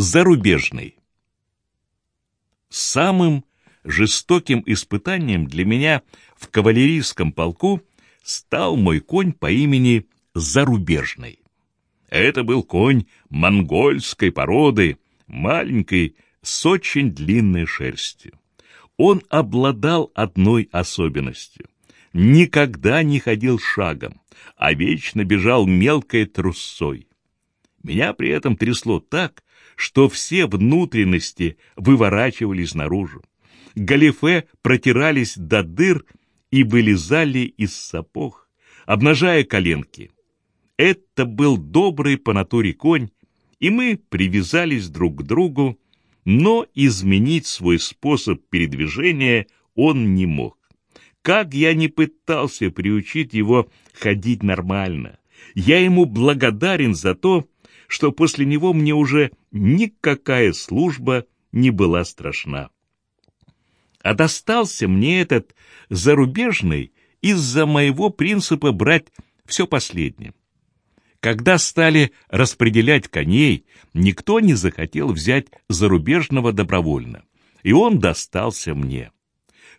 Зарубежный. Самым жестоким испытанием для меня в кавалерийском полку стал мой конь по имени Зарубежный. Это был конь монгольской породы, маленький, с очень длинной шерстью. Он обладал одной особенностью. Никогда не ходил шагом, а вечно бежал мелкой трусой. Меня при этом трясло так, что все внутренности выворачивались наружу. Галифе протирались до дыр и вылезали из сапог, обнажая коленки. Это был добрый по натуре конь, и мы привязались друг к другу, но изменить свой способ передвижения он не мог. Как я не пытался приучить его ходить нормально, я ему благодарен за то, что после него мне уже никакая служба не была страшна. А достался мне этот зарубежный из-за моего принципа брать все последнее. Когда стали распределять коней, никто не захотел взять зарубежного добровольно, и он достался мне.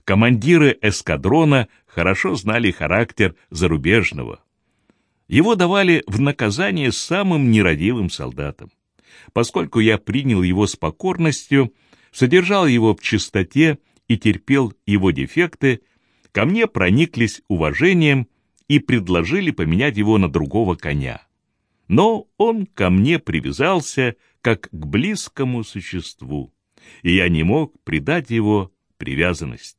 Командиры эскадрона хорошо знали характер зарубежного, его давали в наказание самым нерадивым солдатам. Поскольку я принял его с покорностью, содержал его в чистоте и терпел его дефекты, ко мне прониклись уважением и предложили поменять его на другого коня. Но он ко мне привязался как к близкому существу, и я не мог предать его привязанность.